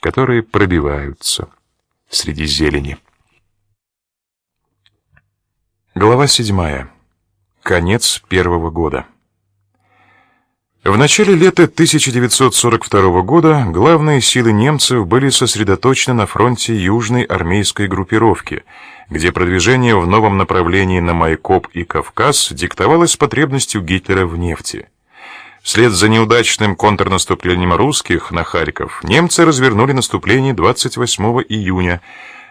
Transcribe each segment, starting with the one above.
которые пробиваются среди зелени. Глава седьмая. Конец первого года. В начале лета 1942 года главные силы немцев были сосредоточены на фронте Южной армейской группировки, где продвижение в новом направлении на Майкоп и Кавказ диктовалось потребностью Гитлера в нефти. Вслед за неудачным контрнаступлением русских на Харьков немцы развернули наступление 28 июня,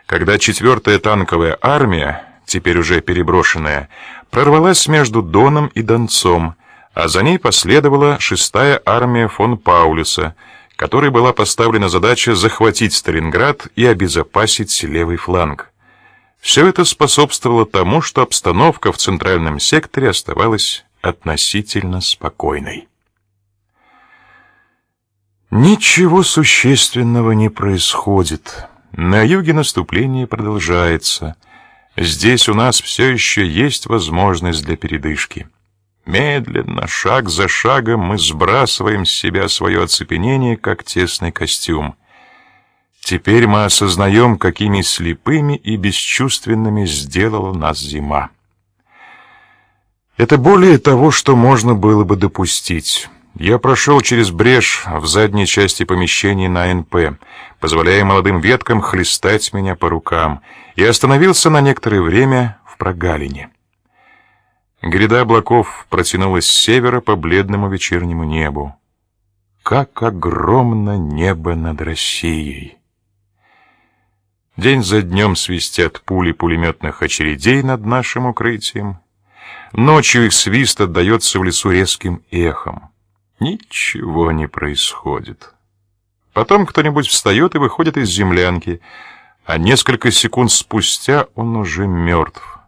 когда 4-я танковая армия, теперь уже переброшенная, прорвалась между Доном и Донцом, а за ней последовала 6-я армия фон Паулюса, которой была поставлена задача захватить Сталинград и обезопасить левый фланг. Все это способствовало тому, что обстановка в центральном секторе оставалась относительно спокойной. Ничего существенного не происходит. На юге наступление продолжается. Здесь у нас все еще есть возможность для передышки. Медленно, шаг за шагом мы сбрасываем с себя свое оцепенение, как тесный костюм. Теперь мы осознаем, какими слепыми и бесчувственными сделала нас зима. Это более того, что можно было бы допустить. Я прошел через брешь в задней части помещения на НП, позволяя молодым веткам хлестать меня по рукам, и остановился на некоторое время в прогалине. Гряда облаков протянулась с севера по бледному вечернему небу. Как огромно небо над Россией! День за днем свистят пули пулеметных очередей над нашим укрытием. Ночью их свист отдается в лесу резким эхом. Ничего не происходит. Потом кто-нибудь встает и выходит из землянки, а несколько секунд спустя он уже мертв.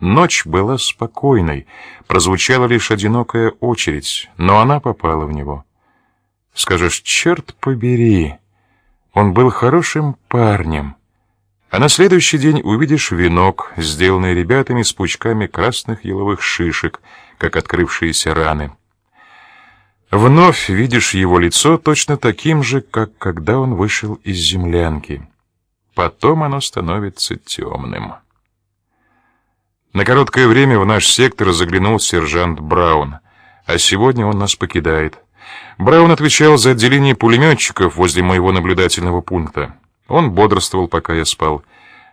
Ночь была спокойной, прозвучала лишь одинокая очередь, но она попала в него. Скажешь, черт побери, он был хорошим парнем. А на следующий день увидишь венок, сделанный ребятами с пучками красных еловых шишек, как открывшиеся раны. Вновь видишь его лицо точно таким же, как когда он вышел из землянки. Потом оно становится темным. На короткое время в наш сектор заглянул сержант Браун, а сегодня он нас покидает. Браун отвечал за отделение пулеметчиков возле моего наблюдательного пункта. Он бодрствовал, пока я спал.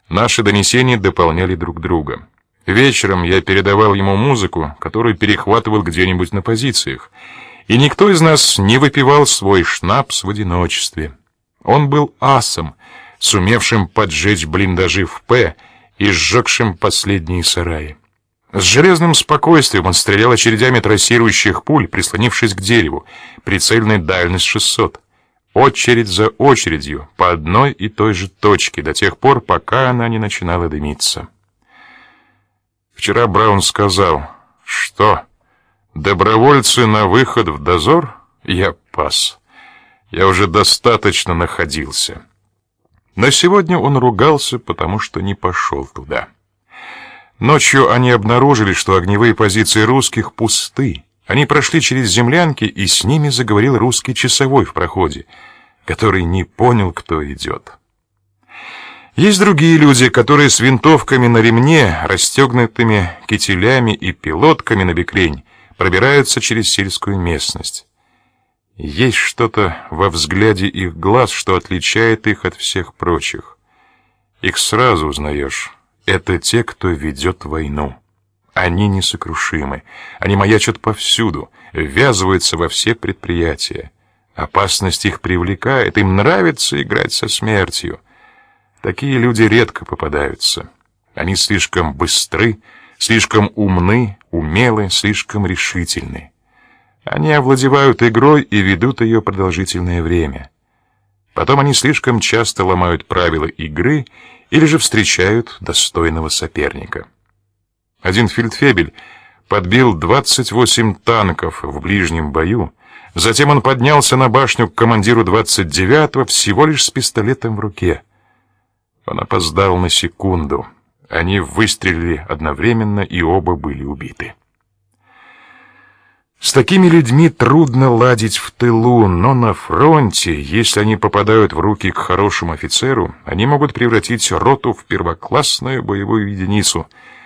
Наши донесения дополняли друг друга. Вечером я передавал ему музыку, которую перехватывал где-нибудь на позициях и никто из нас не выпивал свой шнапс в одиночестве. Он был асом, сумевшим поджечь блиндажи в П и сжегшим последние сараи. С железным спокойствием он стрелял очередями трассирующих пуль, прислонившись к дереву, прицельной дальность 600. Очередь за очередью, по одной и той же точке, до тех пор, пока она не начинала дымиться. Вчера Браун сказал, что... Добровольцы на выход в дозор? Я пас. Я уже достаточно находился. Но сегодня он ругался, потому что не пошел туда. Ночью они обнаружили, что огневые позиции русских пусты. Они прошли через землянки, и с ними заговорил русский часовой в проходе, который не понял, кто идет. Есть другие люди, которые с винтовками на ремне, расстегнутыми кителями и пилотками на бекрень пробираются через сельскую местность. Есть что-то во взгляде их глаз, что отличает их от всех прочих. Их сразу узнаешь. Это те, кто ведет войну. Они несокрушимы. Они маячат повсюду, ввязываются во все предприятия. Опасность их привлекает, им нравится играть со смертью. Такие люди редко попадаются. Они слишком быстры, слишком умны, умелы, слишком решительны. Они овладевают игрой и ведут ее продолжительное время. Потом они слишком часто ломают правила игры или же встречают достойного соперника. Один фельдфебель подбил 28 танков в ближнем бою, затем он поднялся на башню к командиру 29-го всего лишь с пистолетом в руке. Он опоздал на секунду. Они выстрелили одновременно, и оба были убиты. С такими людьми трудно ладить в тылу, но на фронте, если они попадают в руки к хорошему офицеру, они могут превратить роту в первоклассную боевую единицу —